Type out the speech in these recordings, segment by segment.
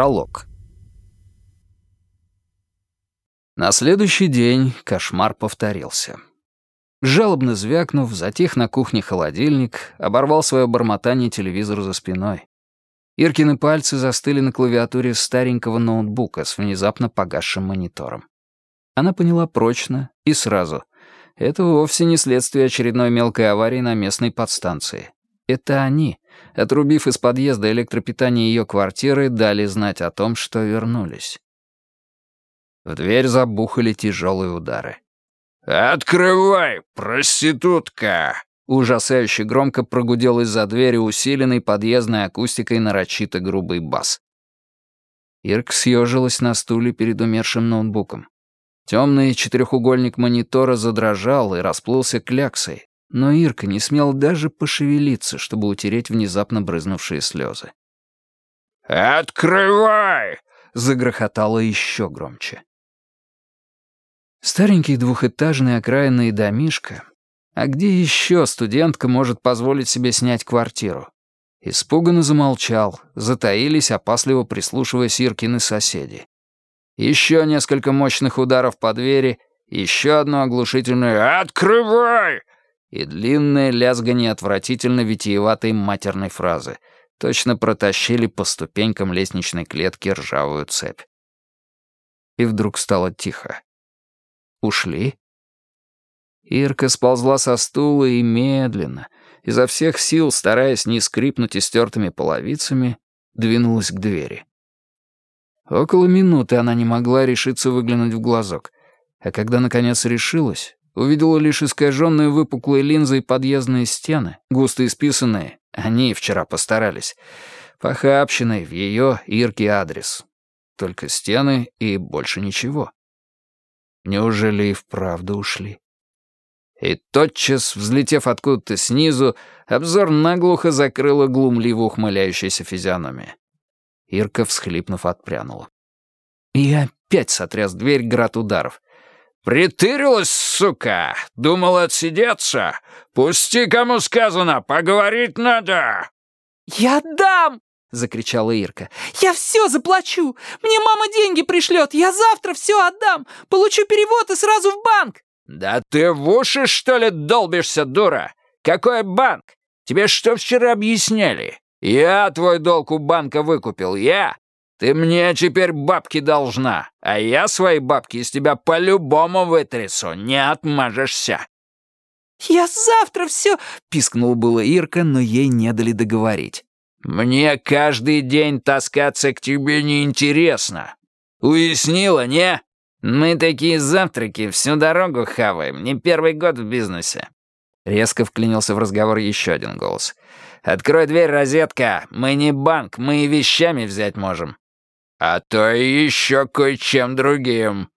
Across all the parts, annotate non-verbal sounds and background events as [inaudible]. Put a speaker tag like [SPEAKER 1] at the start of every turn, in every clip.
[SPEAKER 1] Пролог. На следующий день кошмар повторился. Жалобно звякнув, затих на кухне холодильник, оборвал свое бормотание телевизор за спиной. Иркины пальцы застыли на клавиатуре старенького ноутбука с внезапно погасшим монитором. Она поняла прочно и сразу. Это вовсе не следствие очередной мелкой аварии на местной подстанции. Это они, отрубив из подъезда электропитание ее квартиры, дали знать о том, что вернулись. В дверь забухали тяжелые удары.
[SPEAKER 2] «Открывай, проститутка!»
[SPEAKER 1] Ужасающе громко прогудел из-за двери усиленный подъездной акустикой нарочито грубый бас. Ирк съежилась на стуле перед умершим ноутбуком. Темный четырехугольник монитора задрожал и расплылся кляксой, но Ирка не смел даже пошевелиться, чтобы утереть внезапно брызнувшие слезы.
[SPEAKER 2] «Открывай!»
[SPEAKER 1] — загрохотало еще громче. Старенький двухэтажный окраинный домишко. А где еще студентка может позволить себе снять квартиру? Испуганно замолчал, затаились, опасливо прислушиваясь Иркины соседи. Еще несколько мощных ударов по двери, еще одно оглушительное «Открывай!» И длинное лязганье отвратительно витиеватой матерной фразы. Точно протащили по ступенькам лестничной клетки ржавую цепь. И вдруг стало тихо. Ушли? Ирка сползла со стула и медленно, изо всех сил, стараясь не скрипнуть истертыми половицами, двинулась к двери. Около минуты она не могла решиться выглянуть в глазок, а когда, наконец, решилась, увидела лишь искаженные выпуклые линзы и подъездные стены, густо исписанные, они вчера постарались, похабщиной в ее Ирке адрес. Только стены и больше ничего. Неужели и вправду ушли? И тотчас, взлетев откуда-то снизу, обзор наглухо закрыла глумливо ухмыляющаяся физиономия. Ирка, всхлипнув, отпрянула. И опять сотряс дверь град ударов.
[SPEAKER 2] «Притырилась, сука! Думала отсидеться? Пусти, кому сказано, поговорить надо!»
[SPEAKER 3] «Я дам!» — закричала Ирка. «Я все заплачу! Мне мама деньги пришлет! Я завтра все отдам! Получу перевод и сразу в банк!»
[SPEAKER 2] «Да ты в уши, что ли, долбишься, дура? Какой банк? Тебе что вчера объясняли? Я твой долг у банка выкупил, я! Ты мне теперь бабки должна, а я свои бабки из тебя по-любому вытрясу, не отмажешься».
[SPEAKER 3] «Я завтра все...» — пискнула было Ирка, но ей не дали договорить.
[SPEAKER 2] «Мне каждый день таскаться к тебе неинтересно. Уяснила, не? Мы такие завтраки всю дорогу хаваем, не первый год в бизнесе».
[SPEAKER 1] Резко вклинился в разговор еще один голос.
[SPEAKER 2] «Открой дверь, розетка. Мы не банк, мы и вещами взять можем. «А то и еще кое-чем другим».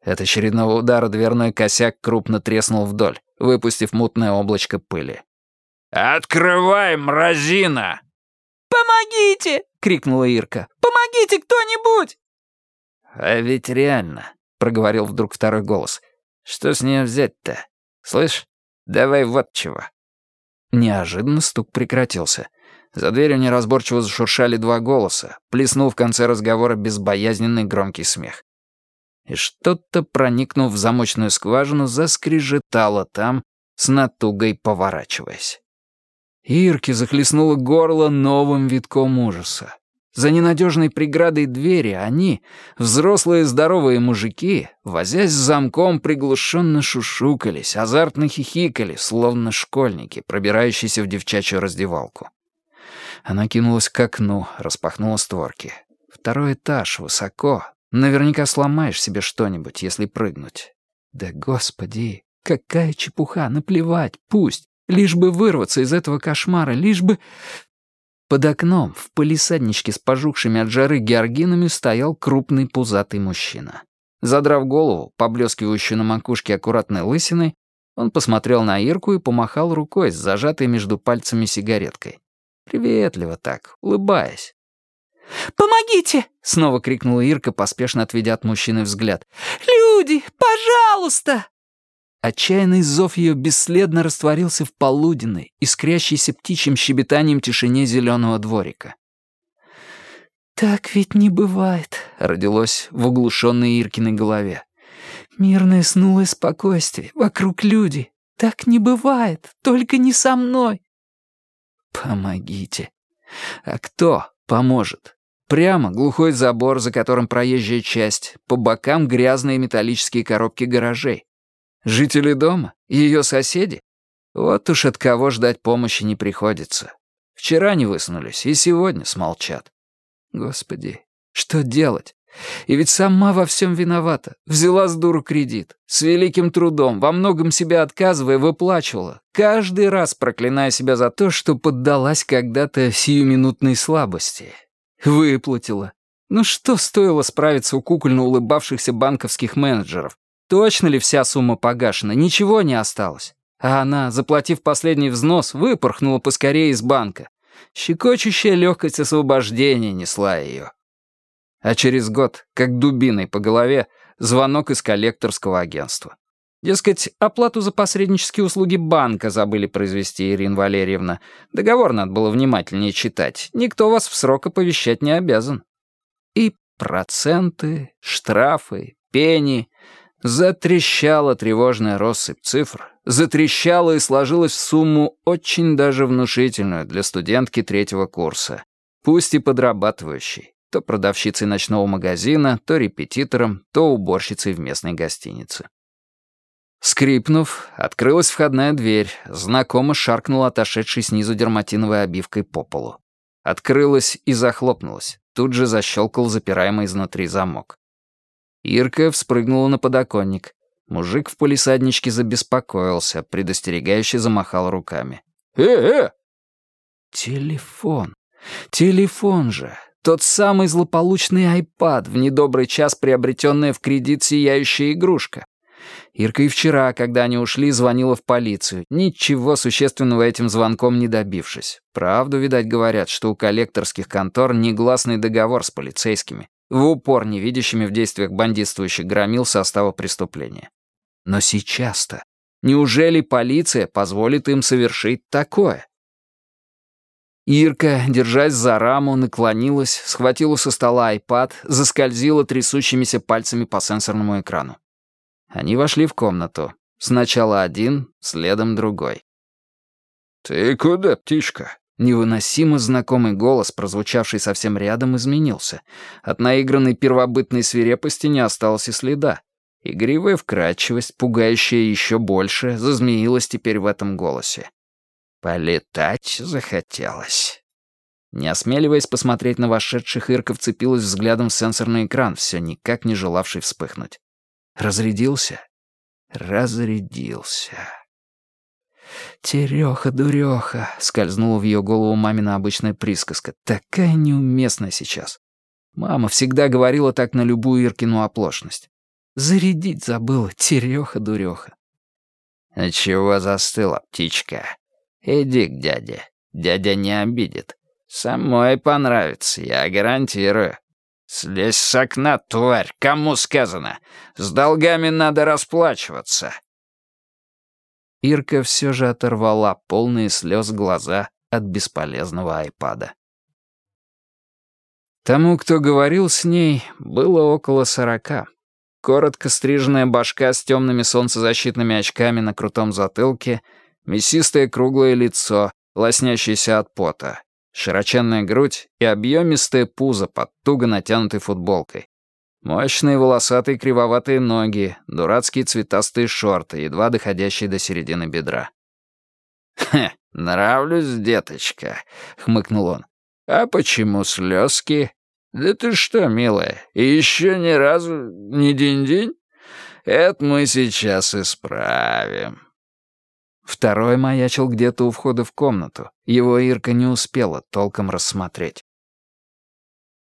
[SPEAKER 1] От очередного удара дверной косяк крупно треснул вдоль, выпустив мутное облачко пыли.
[SPEAKER 2] «Открывай, мразина!»
[SPEAKER 3] «Помогите!» — крикнула Ирка. «Помогите кто-нибудь!»
[SPEAKER 1] «А ведь реально», — проговорил вдруг второй голос. «Что с нее взять-то? Слышь, давай вот чего». Неожиданно стук прекратился. За дверью неразборчиво зашуршали два голоса, плеснул в конце разговора безбоязненный громкий смех. И что-то, проникнув в замочную скважину, заскрежетало там, с натугой поворачиваясь. Ирке захлестнуло горло новым витком ужаса. За ненадежной преградой двери они, взрослые здоровые мужики, возясь с замком, приглушенно шушукались, азартно хихикали, словно школьники, пробирающиеся в девчачью раздевалку. Она кинулась к окну, распахнула створки. Второй этаж, высоко. Наверняка сломаешь себе что-нибудь, если прыгнуть. Да господи, какая чепуха, наплевать, пусть. Лишь бы вырваться из этого кошмара, лишь бы... Под окном, в палисадничке с пожухшими от жары георгинами, стоял крупный пузатый мужчина. Задрав голову, поблескивающую на макушке аккуратной лысиной, он посмотрел на Ирку и помахал рукой с зажатой между пальцами сигареткой. Приветливо так, улыбаясь.
[SPEAKER 3] «Помогите!»
[SPEAKER 1] — снова крикнула Ирка, поспешно отведя от мужчины взгляд.
[SPEAKER 3] «Люди, пожалуйста!»
[SPEAKER 1] Отчаянный зов ее бесследно растворился в полуденной, искрящейся птичьим щебетанием тишине зеленого дворика.
[SPEAKER 3] «Так ведь не бывает», — родилось в оглушенной Иркиной голове. «Мирное снулое спокойствие, вокруг люди. Так не бывает, только не со мной».
[SPEAKER 1] «Помогите». «А кто поможет?» Прямо глухой забор, за которым проезжая часть, по бокам грязные металлические коробки гаражей. Жители дома? Ее соседи? Вот уж от кого ждать помощи не приходится. Вчера не высунулись, и сегодня смолчат. Господи, что делать? И ведь сама во всем виновата. Взяла с дуру кредит. С великим трудом, во многом себя отказывая, выплачивала. Каждый раз проклиная себя за то, что поддалась когда-то сиюминутной слабости. Выплатила. Ну что стоило справиться у кукольно улыбавшихся банковских менеджеров? Точно ли вся сумма погашена? Ничего не осталось. А она, заплатив последний взнос, выпорхнула поскорее из банка. Щекочущая легкость освобождения несла ее. А через год, как дубиной по голове, звонок из коллекторского агентства. Дескать, оплату за посреднические услуги банка забыли произвести, Ирина Валерьевна. Договор надо было внимательнее читать. Никто вас в срок оповещать не обязан. И проценты, штрафы, пени. Затрещала тревожная россыпь цифр, затрещала и сложилась в сумму очень даже внушительную для студентки третьего курса, пусть и подрабатывающей, то продавщицей ночного магазина, то репетитором, то уборщицей в местной гостинице. Скрипнув, открылась входная дверь, знакомо шаркнула отошедшей снизу дерматиновой обивкой по полу. Открылась и захлопнулась, тут же защелкал запираемый изнутри замок. Ирка вспрыгнула на подоконник. Мужик в полисадничке забеспокоился, предостерегающе замахал руками. «Э-э!» Телефон. Телефон же. Тот самый злополучный айпад, в недобрый час приобретенная в кредит сияющая игрушка. Ирка и вчера, когда они ушли, звонила в полицию, ничего существенного этим звонком не добившись. Правду, видать, говорят, что у коллекторских контор негласный договор с полицейскими в упор не видящими в действиях бандитствующих громил состава преступления. Но сейчас-то неужели полиция позволит им совершить такое? Ирка, держась за раму, наклонилась, схватила со стола айпад, заскользила трясущимися пальцами по сенсорному экрану. Они вошли в комнату. Сначала один, следом другой.
[SPEAKER 2] «Ты куда, птичка?»
[SPEAKER 1] Невыносимо знакомый голос, прозвучавший совсем рядом, изменился. От наигранной первобытной свирепости не осталось и следа. Игривая вкрадчивость, пугающая еще больше, зазмеилась теперь в этом голосе. «Полетать захотелось». Не осмеливаясь посмотреть на вошедших, Ирка вцепилась взглядом в сенсорный экран, все никак не желавший вспыхнуть. Разрядился? Разрядился. «Терёха-дуреха», — скользнула в ее голову мамина обычная присказка. «Такая неуместная сейчас». Мама всегда говорила так на любую Иркину оплошность. «Зарядить забыла, терёха-дуреха».
[SPEAKER 2] «А чего застыла, птичка? Иди к дяде. Дядя не обидит. Самой понравится, я гарантирую. Слезь с окна, тварь, кому сказано? С долгами надо расплачиваться».
[SPEAKER 1] Ирка все же оторвала полные слез глаза от бесполезного айпада. Тому, кто говорил с ней, было около сорока. Коротко стриженная башка с темными солнцезащитными очками на крутом затылке, мясистое круглое лицо, лоснящееся от пота, широченная грудь и объемистое пузо под туго натянутой футболкой. Мощные волосатые кривоватые ноги, дурацкие цветастые шорты, едва доходящие до середины бедра.
[SPEAKER 2] «Хе, нравлюсь, деточка», — хмыкнул он. «А почему слезки? Да ты что, милая, еще ни разу не день-день? Это мы сейчас исправим».
[SPEAKER 1] Второй маячил где-то у входа в комнату. Его Ирка не успела толком рассмотреть.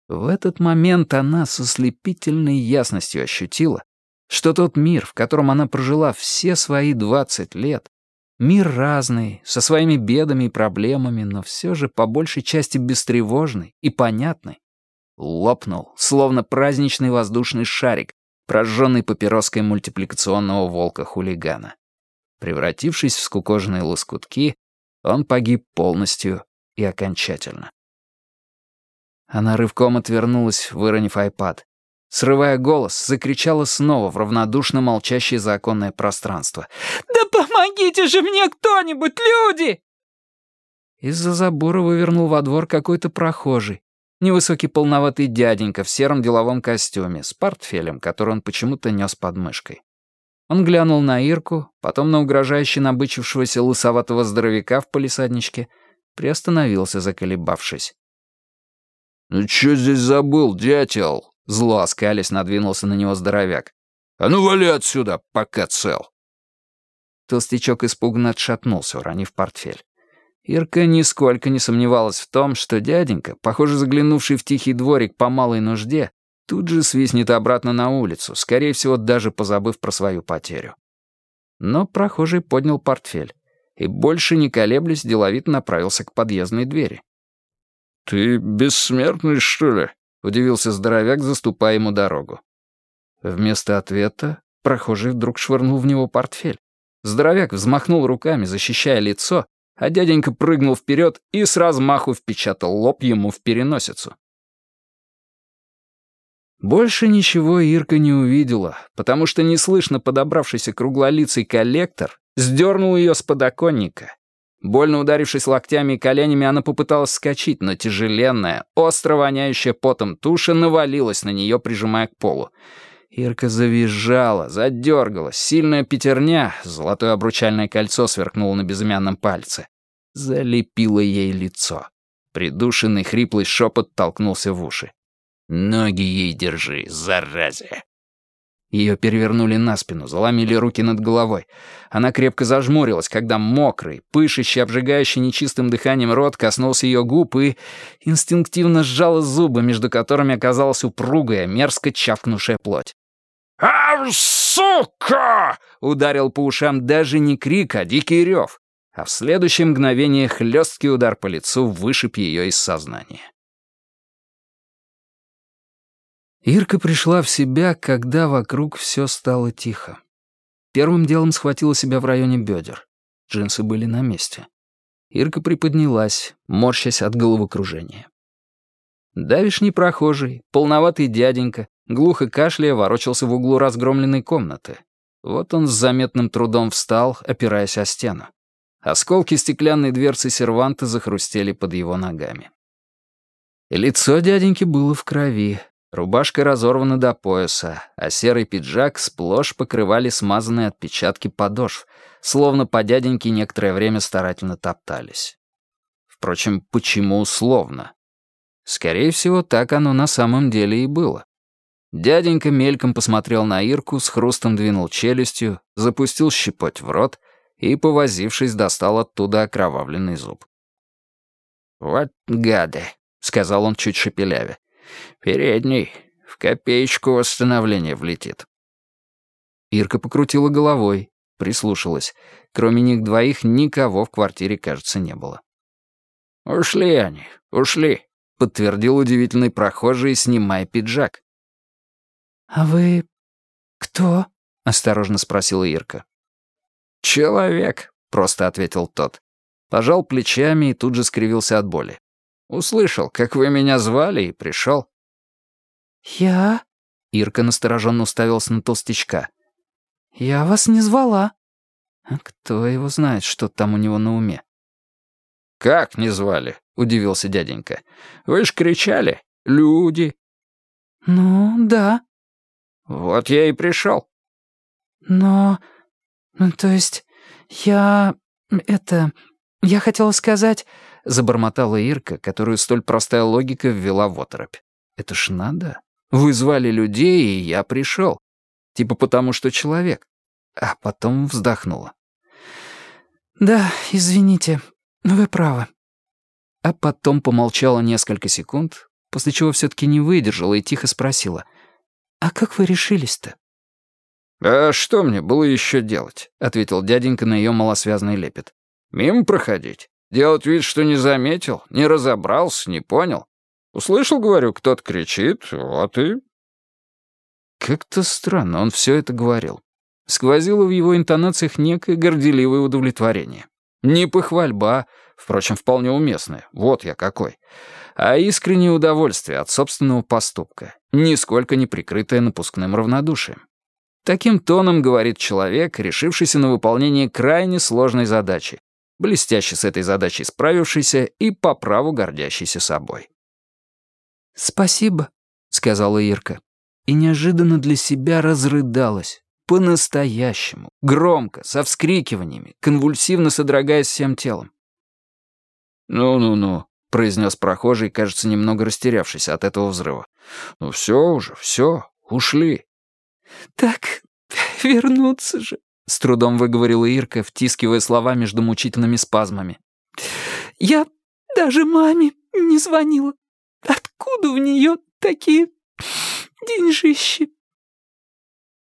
[SPEAKER 1] В этот момент она с ослепительной ясностью ощутила, что тот мир, в котором она прожила все свои двадцать лет, мир разный, со своими бедами и проблемами, но все же по большей части бестревожный и понятный, лопнул, словно праздничный воздушный шарик, прожженный папироской мультипликационного волка-хулигана. Превратившись в скукоженные лоскутки, он погиб полностью и окончательно. Она рывком отвернулась, выронив айпад. Срывая голос, закричала снова в равнодушно молчащее законное пространство.
[SPEAKER 3] «Да помогите же мне кто-нибудь, люди!»
[SPEAKER 1] Из-за забора вывернул во двор какой-то прохожий. Невысокий полноватый дяденька в сером деловом костюме, с портфелем, который он почему-то нес под мышкой. Он глянул на Ирку, потом на угрожающе набычившегося лысоватого здоровяка в полисадничке, приостановился, заколебавшись.
[SPEAKER 2] «Ну чё здесь забыл, дятел?»
[SPEAKER 1] Зло оскались, надвинулся на него здоровяк.
[SPEAKER 2] «А ну вали отсюда, пока цел!»
[SPEAKER 1] Толстячок испуганно отшатнулся, уронив портфель. Ирка нисколько не сомневалась в том, что дяденька, похоже, заглянувший в тихий дворик по малой нужде, тут же свистнет обратно на улицу, скорее всего, даже позабыв про свою потерю. Но прохожий поднял портфель и, больше не колеблясь, деловито направился к подъездной двери.
[SPEAKER 2] «Ты бессмертный, что ли?»
[SPEAKER 1] — удивился здоровяк, заступая ему дорогу. Вместо ответа прохожий вдруг швырнул в него портфель. Здоровяк взмахнул руками, защищая лицо, а дяденька прыгнул вперед и с размаху впечатал лоб ему в переносицу. Больше ничего Ирка не увидела, потому что неслышно подобравшийся круглолицый коллектор сдернул ее с подоконника. Больно ударившись локтями и коленями, она попыталась вскочить, но тяжеленная, остро воняющая потом туша навалилась на нее, прижимая к полу. Ирка завизжала, задергалась, сильная пятерня, золотое обручальное кольцо сверкнуло на безымянном пальце. Залепило ей лицо. Придушенный хриплый шепот толкнулся в уши. «Ноги ей держи, заразе!» Ее перевернули на спину, заломили руки над головой. Она крепко зажмурилась, когда мокрый, пышущий, обжигающий нечистым дыханием рот коснулся ее губ и инстинктивно сжала зубы, между которыми оказалась упругая, мерзко чавкнувшая плоть.
[SPEAKER 2] «А, сука!» — ударил по ушам даже не крик, а дикий рев. А в следующее мгновение хлесткий удар по лицу вышиб ее из сознания.
[SPEAKER 1] Ирка пришла в себя, когда вокруг все стало тихо. Первым делом схватила себя в районе бедер. Джинсы были на месте. Ирка приподнялась, морщась от головокружения. Давишний прохожий, полноватый дяденька, глухо кашляя, ворочался в углу разгромленной комнаты. Вот он с заметным трудом встал, опираясь о стену. Осколки стеклянной дверцы серванта захрустели под его ногами. Лицо дяденьки было в крови, рубашка разорвана до пояса, а серый пиджак сплошь покрывали смазанные отпечатки подошв, словно по дяденьке некоторое время старательно топтались. Впрочем, почему условно? Скорее всего, так оно на самом деле и было. Дяденька мельком посмотрел на Ирку, с хрустом двинул челюстью, запустил щепоть в рот и, повозившись, достал оттуда окровавленный зуб. «Вот гады», — сказал он чуть шепеляве. «Передний. В копеечку восстановления влетит». Ирка покрутила головой, прислушалась. Кроме них двоих никого в квартире, кажется, не было. «Ушли они, ушли», — подтвердил удивительный прохожий, снимая пиджак.
[SPEAKER 3] «А вы кто?»
[SPEAKER 1] — осторожно спросила Ирка.
[SPEAKER 2] «Человек», — просто ответил тот.
[SPEAKER 1] Пожал плечами и тут же скривился от боли. «Услышал, как вы меня звали, и пришел».
[SPEAKER 3] «Я?»
[SPEAKER 1] — Ирка настороженно уставился на толстячка.
[SPEAKER 3] «Я вас не звала».
[SPEAKER 1] А кто его знает, что там у него на уме?
[SPEAKER 2] «Как не звали?» — удивился дяденька. «Вы ж кричали. Люди».
[SPEAKER 3] «Ну, да»,
[SPEAKER 2] «Вот я и пришел».
[SPEAKER 3] «Но... Ну, то есть... Я... Это... Я хотела сказать...» — забормотала Ирка, которую столь простая логика ввела в оторопь. «Это ж надо. Вы звали людей, и я пришел. Типа потому, что человек». А потом вздохнула. «Да, извините, вы правы». А потом помолчала несколько секунд, после чего все-таки не выдержала и тихо спросила. «А как вы решились-то?»
[SPEAKER 2] «А что мне было еще делать?» — ответил дяденька на ее малосвязный лепет. «Мимо проходить? Делать вид, что не заметил, не разобрался, не понял? Услышал, говорю, кто-то кричит, вот и...»
[SPEAKER 1] Как-то странно он все это говорил. Сквозило в его интонациях некое горделивое удовлетворение. Не похвальба, впрочем, вполне уместное, вот я какой, а искреннее удовольствие от собственного поступка, нисколько не прикрытое напускным равнодушием. Таким тоном говорит человек, решившийся на выполнение крайне сложной задачи, блестяще с этой задачей справившийся и по праву гордящийся собой.
[SPEAKER 3] «Спасибо», — сказала Ирка, и неожиданно для себя разрыдалась. По-настоящему, громко, со вскрикиваниями, конвульсивно содрогаясь всем телом.
[SPEAKER 1] «Ну-ну-ну», — произнес прохожий, кажется, немного растерявшись от этого взрыва. «Ну все уже, все, ушли».
[SPEAKER 3] «Так вернуться же», — с трудом выговорила Ирка, втискивая слова между мучительными спазмами. «Я даже маме не звонила. Откуда у нее такие деньжищи?»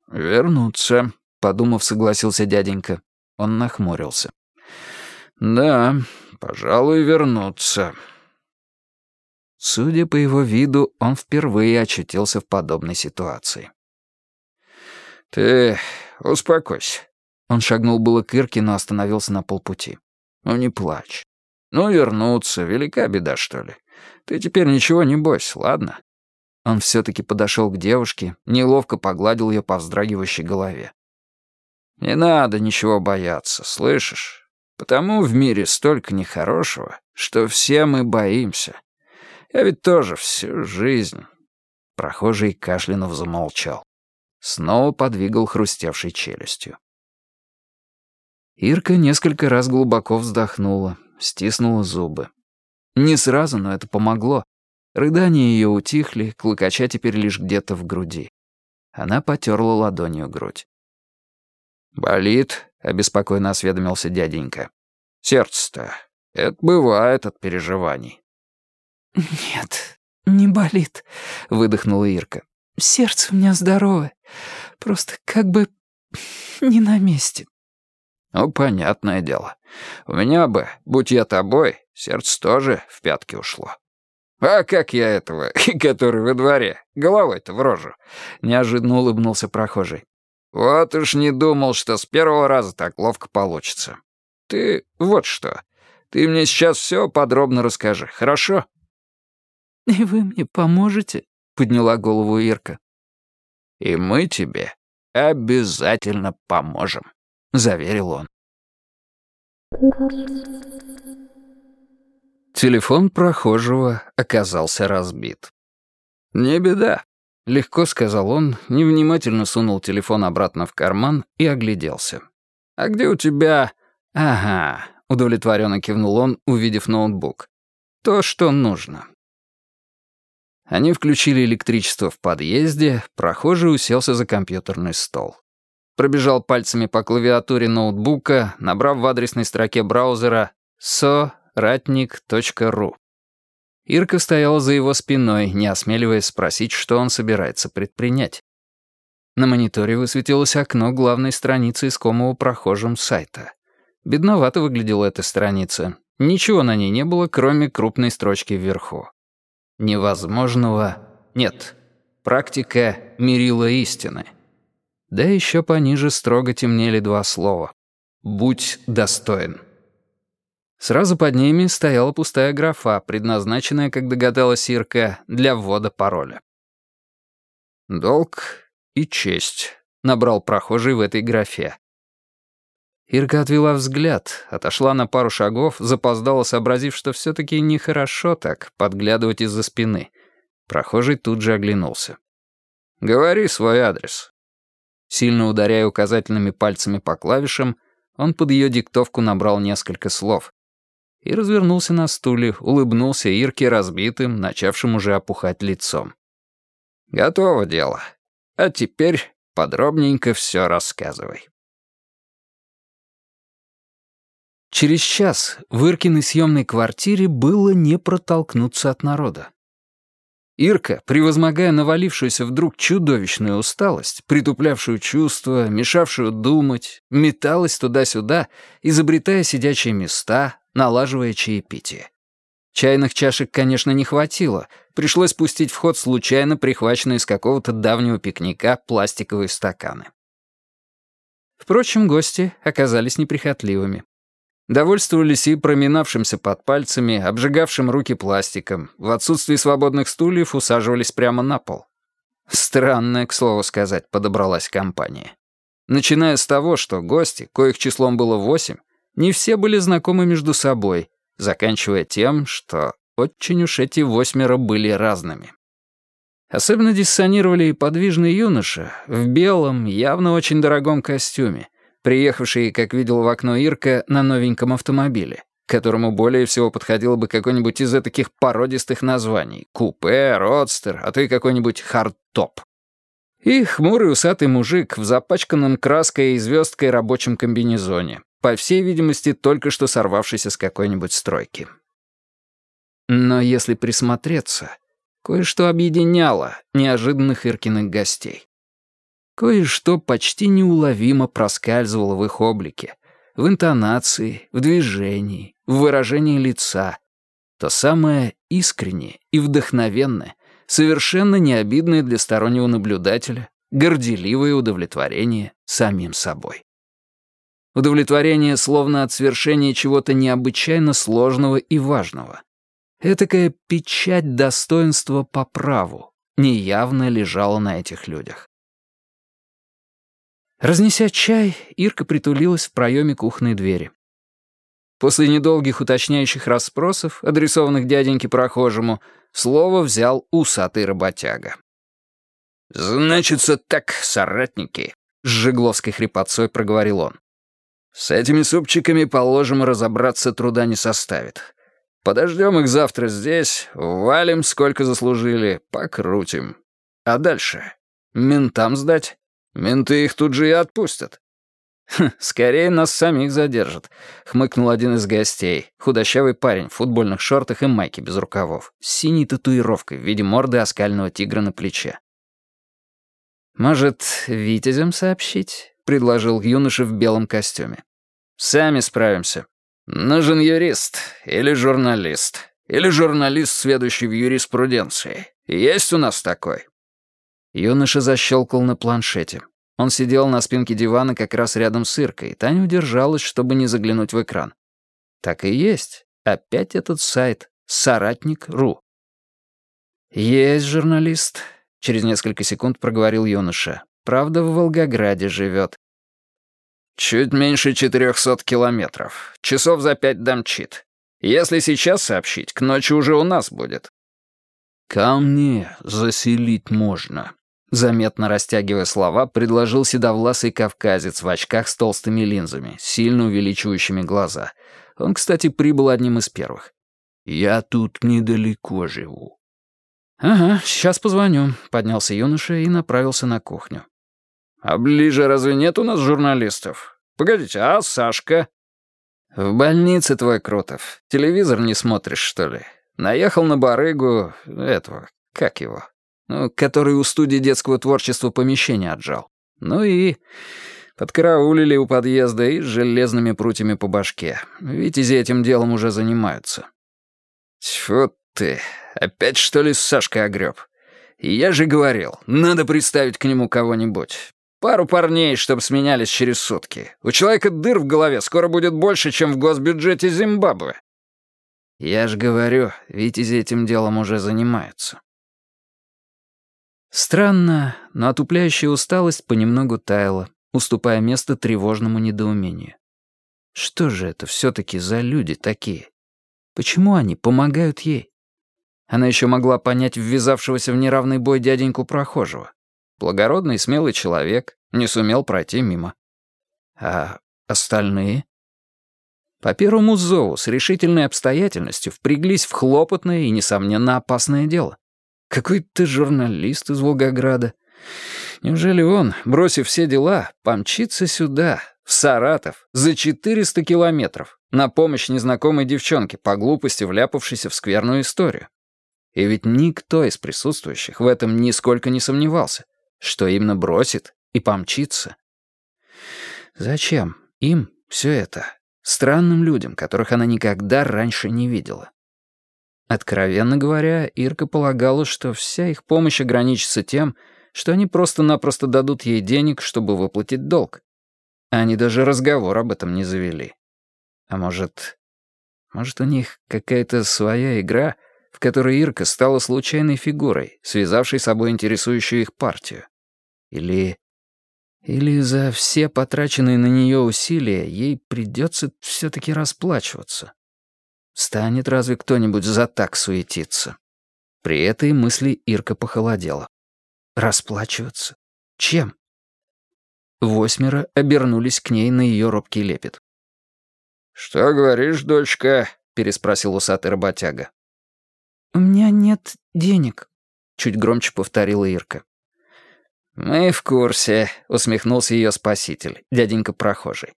[SPEAKER 1] «Вернуться», — подумав, согласился дяденька. Он нахмурился. «Да, пожалуй, вернуться». Судя по его виду, он впервые очутился в подобной ситуации. «Ты успокойся». Он шагнул было к Ирке, но остановился на полпути. «Ну не плачь. Ну вернуться, велика беда, что ли. Ты теперь ничего не бойся, ладно?» Он все-таки подошел к девушке, неловко погладил ее по вздрагивающей голове. «Не надо ничего бояться, слышишь? Потому в мире столько нехорошего, что все мы боимся. Я ведь тоже всю жизнь...» Прохожий кашлянув замолчал. Снова подвигал хрустевшей челюстью. Ирка несколько раз глубоко вздохнула, стиснула зубы. Не сразу, но это помогло. Рыдания ее утихли, клыкача теперь лишь где-то в груди. Она потерла ладонью грудь. «Болит?» — обеспокоенно осведомился дяденька. «Сердце-то. Это бывает от переживаний».
[SPEAKER 3] «Нет, не болит», — выдохнула Ирка. «Сердце у меня здоровое. Просто как бы не на месте».
[SPEAKER 1] «Ну, понятное дело. У меня бы, будь я тобой, сердце тоже в пятки ушло. «А как я этого, [laughs] который во дворе? Головой-то в рожу!» Неожиданно улыбнулся прохожий. «Вот уж не думал, что с первого раза так ловко получится. Ты вот что, ты мне сейчас все подробно расскажи, хорошо?»
[SPEAKER 3] «И вы мне поможете?» — подняла голову Ирка.
[SPEAKER 1] «И мы тебе обязательно поможем», — заверил он. Телефон прохожего оказался разбит. «Не беда», — легко сказал он, невнимательно сунул телефон обратно в карман и огляделся. «А где у тебя...» «Ага», — удовлетворенно кивнул он, увидев ноутбук. «То, что нужно». Они включили электричество в подъезде, прохожий уселся за компьютерный стол. Пробежал пальцами по клавиатуре ноутбука, набрав в адресной строке браузера «со ратник.ру. Ирка стояла за его спиной, не осмеливаясь спросить, что он собирается предпринять. На мониторе высветилось окно главной страницы искомого прохожим сайта. Бедновато выглядела эта страница. Ничего на ней не было, кроме крупной строчки вверху. Невозможного нет. Практика мерила истины. Да еще пониже строго темнели два слова. «Будь достоин». Сразу под ними стояла пустая графа, предназначенная, как догадалась Ирка, для ввода пароля. «Долг и честь», — набрал прохожий в этой графе. Ирка отвела взгляд, отошла на пару шагов, запоздала, сообразив, что все-таки нехорошо так подглядывать из-за спины. Прохожий тут же оглянулся. «Говори свой адрес». Сильно ударяя указательными пальцами по клавишам, он под ее диктовку набрал несколько слов и развернулся на стуле, улыбнулся Ирке разбитым, начавшим уже опухать лицом. «Готово дело. А теперь подробненько все рассказывай». Через час в Иркиной съемной квартире было не протолкнуться от народа. Ирка, превозмогая навалившуюся вдруг чудовищную усталость, притуплявшую чувства, мешавшую думать, металась туда-сюда, изобретая сидячие места, налаживая чаепитие. Чайных чашек, конечно, не хватило. Пришлось пустить в ход случайно прихваченные из какого-то давнего пикника пластиковые стаканы. Впрочем, гости оказались неприхотливыми. Довольствовались и проминавшимся под пальцами, обжигавшим руки пластиком. В отсутствии свободных стульев усаживались прямо на пол. Странная, к слову сказать, подобралась компания. Начиная с того, что гости, коих числом было восемь, не все были знакомы между собой, заканчивая тем, что очень уж эти восьмеро были разными. Особенно диссонировали и подвижный юноша в белом, явно очень дорогом костюме, приехавший, как видел в окно Ирка, на новеньком автомобиле, которому более всего подходило бы какой-нибудь из таких породистых названий — купе, родстер, а то и какой-нибудь хардтоп. И хмурый усатый мужик в запачканном краской и звездкой рабочем комбинезоне, по всей видимости, только что сорвавшийся с какой-нибудь стройки. Но если присмотреться, Кое-что объединяло неожиданных Иркиных гостей. Кое-что почти неуловимо проскальзывало в их облике, в интонации, в движении, в выражении лица. То самое искреннее и вдохновенное, совершенно не обидное для стороннего наблюдателя, горделивое удовлетворение самим собой. Удовлетворение словно от свершения чего-то необычайно сложного и важного. Этакая печать достоинства по праву неявно лежала на этих людях. Разнеся чай, Ирка притулилась в проеме кухонной двери. После недолгих уточняющих расспросов, адресованных дяденьке прохожему, слово взял усатый работяга.
[SPEAKER 2] «Значится так, соратники», — с жигловской хрипотцой проговорил он. «С этими супчиками, положим, разобраться труда не составит. Подождем их завтра здесь, валим, сколько заслужили, покрутим. А дальше? Ментам сдать? Менты их тут же и отпустят.
[SPEAKER 1] «Хм, «Скорее нас самих задержат», — хмыкнул один из гостей, худощавый парень в футбольных шортах и майке без рукавов, с синей татуировкой в виде морды оскального тигра на плече. «Может, витязем сообщить?» — предложил юноша в белом костюме. «Сами справимся.
[SPEAKER 2] Нужен юрист или журналист, или журналист, сведущий в юриспруденции. Есть у нас такой?»
[SPEAKER 1] Юноша защелкал на планшете. Он сидел на спинке дивана как раз рядом с Иркой, Таня удержалась, чтобы не заглянуть в экран. Так и есть. Опять этот сайт. Соратник.ру. «Есть журналист», — через несколько секунд проговорил юноша. «Правда, в Волгограде живет.
[SPEAKER 2] «Чуть меньше четырехсот километров. Часов за пять домчит. Если сейчас сообщить, к ночи уже у нас будет».
[SPEAKER 1] «Ко мне заселить можно», — заметно растягивая слова, предложил седовласый кавказец в очках с толстыми линзами, сильно увеличивающими глаза. Он, кстати, прибыл одним из первых. «Я тут недалеко живу». «Ага, сейчас позвоню», — поднялся юноша и направился на кухню.
[SPEAKER 2] «А ближе разве нет у нас журналистов? Погодите, а Сашка?»
[SPEAKER 1] «В больнице твой, Крутов. Телевизор не смотришь, что ли? Наехал на барыгу этого, как его? Ну, который у студии детского творчества помещение отжал. Ну и подкараулили у подъезда и с железными прутьями по башке. Витязи этим делом уже занимаются».
[SPEAKER 2] «Тьфу ты, опять что ли с Сашкой огреб? Я же говорил, надо представить к нему кого-нибудь. Пару парней, чтобы сменялись через сутки. У человека дыр в голове скоро будет больше, чем в госбюджете Зимбабве.
[SPEAKER 1] Я ж говорю, Витязи этим делом уже занимаются. Странно, но отупляющая усталость понемногу таяла, уступая место тревожному недоумению. Что же это все-таки за люди такие? Почему они помогают ей? Она еще могла понять ввязавшегося в неравный бой дяденьку прохожего. Благородный смелый человек, не сумел пройти мимо. А остальные? По первому зову с решительной обстоятельностью впряглись в хлопотное и, несомненно, опасное дело. Какой-то журналист из Волгограда. Неужели он, бросив все дела, помчится сюда, в Саратов, за 400 километров, на помощь незнакомой девчонке, по глупости вляпавшейся в скверную историю? И ведь никто из присутствующих в этом нисколько не сомневался что именно бросит и помчится. Зачем им все это? Странным людям, которых она никогда раньше не видела. Откровенно говоря, Ирка полагала, что вся их помощь ограничится тем, что они просто-напросто дадут ей денег, чтобы выплатить долг. Они даже разговор об этом не завели. А может... Может, у них какая-то своя игра, в которой Ирка стала случайной фигурой, связавшей собой интересующую их партию? Или... Или за все потраченные на нее усилия ей придется все-таки расплачиваться? Станет разве кто-нибудь за так суетиться? При этой мысли Ирка похолодела. Расплачиваться? Чем? Восьмеро обернулись к ней на ее робкий лепет.
[SPEAKER 2] «Что говоришь, дочка?» — переспросил усатый работяга.
[SPEAKER 3] «У меня нет денег», —
[SPEAKER 1] чуть громче повторила Ирка.
[SPEAKER 2] «Мы в курсе», — усмехнулся ее спаситель, дяденька прохожий.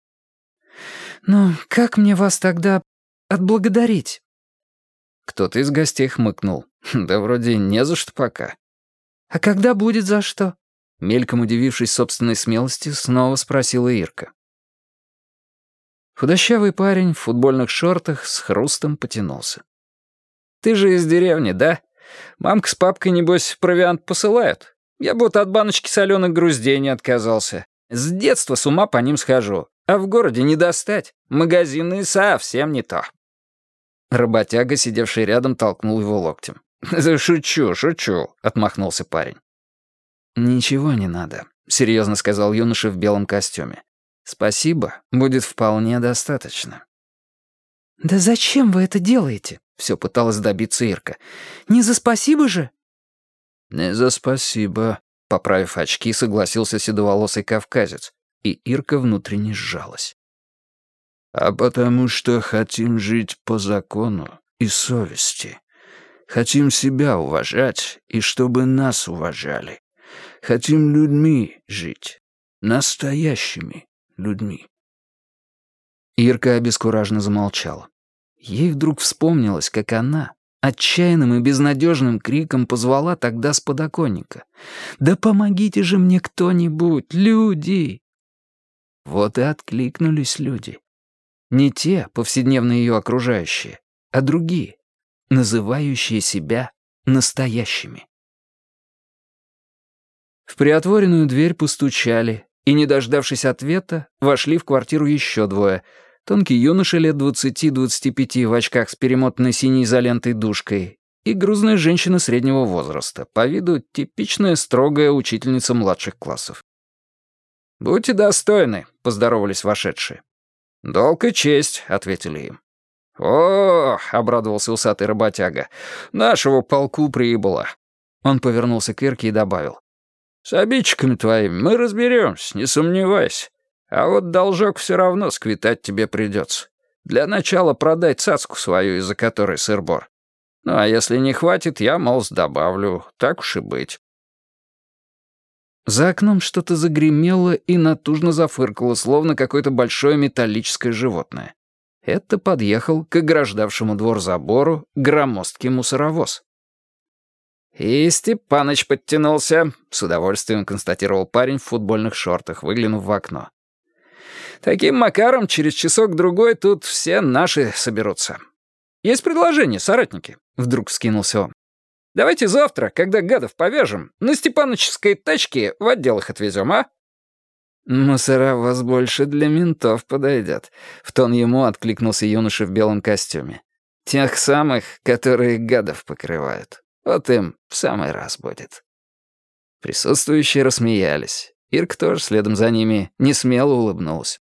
[SPEAKER 3] «Но как мне вас тогда отблагодарить?»
[SPEAKER 1] Кто-то из гостей хмыкнул. [laughs] «Да вроде не за что пока».
[SPEAKER 3] «А когда будет за что?»
[SPEAKER 1] Мельком удивившись собственной смелости, снова спросила Ирка. Худощавый парень в футбольных шортах с хрустом потянулся.
[SPEAKER 2] «Ты же из деревни, да? Мамка с папкой, небось, провиант посылают? Я будто от баночки соленых груздей не отказался. С детства с ума по ним схожу. А в городе не достать. Магазины совсем не то».
[SPEAKER 1] Работяга, сидевший рядом, толкнул его локтем.
[SPEAKER 2] «Шучу, шучу», — отмахнулся парень.
[SPEAKER 1] «Ничего не надо», — серьезно сказал юноша в белом костюме. «Спасибо, будет вполне достаточно».
[SPEAKER 3] «Да зачем вы это делаете?» — все пыталась добиться Ирка. «Не за спасибо же?»
[SPEAKER 1] «Не за спасибо», — поправив очки, согласился седоволосый кавказец, и Ирка внутренне сжалась. «А потому что хотим жить по закону и совести. Хотим себя уважать, и чтобы нас уважали. Хотим людьми жить, настоящими людьми. Ирка обескураженно замолчала. Ей вдруг вспомнилось, как она отчаянным и безнадежным криком позвала тогда с подоконника. «Да помогите же мне кто-нибудь, люди!» Вот и откликнулись люди. Не те, повседневно ее окружающие, а другие, называющие себя настоящими. В приотворенную дверь постучали, и, не дождавшись ответа, вошли в квартиру еще двое. Тонкий юноша лет двадцати-двадцати пяти в очках с перемотанной синей изолентой душкой и грузная женщина среднего возраста, по виду типичная строгая учительница младших классов.
[SPEAKER 2] «Будьте достойны», — поздоровались вошедшие. «Долг и честь», — ответили им. «О, — обрадовался усатый работяга, — нашего полку прибыло».
[SPEAKER 1] Он повернулся к Ирке и добавил.
[SPEAKER 2] С обидчиками твоими мы разберемся, не сомневайся. А вот должок все равно сквитать тебе придется. Для начала продай цацку свою, из-за которой сыр-бор. Ну, а если не хватит, я, мол, добавлю. Так уж и быть.
[SPEAKER 1] За окном что-то загремело и натужно зафыркало, словно какое-то большое металлическое животное. Это подъехал к ограждавшему двор забору громоздкий мусоровоз.
[SPEAKER 2] «И Степаныч подтянулся», — с удовольствием констатировал парень в футбольных шортах, выглянув в окно. «Таким макаром через часок-другой тут все наши соберутся. Есть предложение, соратники», — вдруг вскинулся он. «Давайте завтра, когда гадов повяжем, на степаноческой тачке в отдел их отвезем, а?»
[SPEAKER 1] «Мусора вас больше для ментов подойдет», — в тон ему откликнулся юноша в белом костюме. «Тех самых, которые гадов покрывают». Вот им в самый раз будет». Присутствующие рассмеялись. Ирка тоже следом за ними не смело улыбнулась.